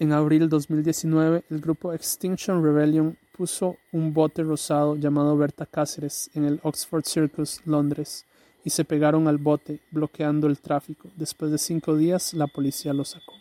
En abril 2019, el grupo Extinction Rebellion puso un bote rosado llamado Berta Cáceres en el Oxford Circus, Londres, y se pegaron al bote, bloqueando el tráfico. Después de cinco días, la policía lo sacó.